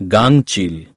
ગાંગચીલ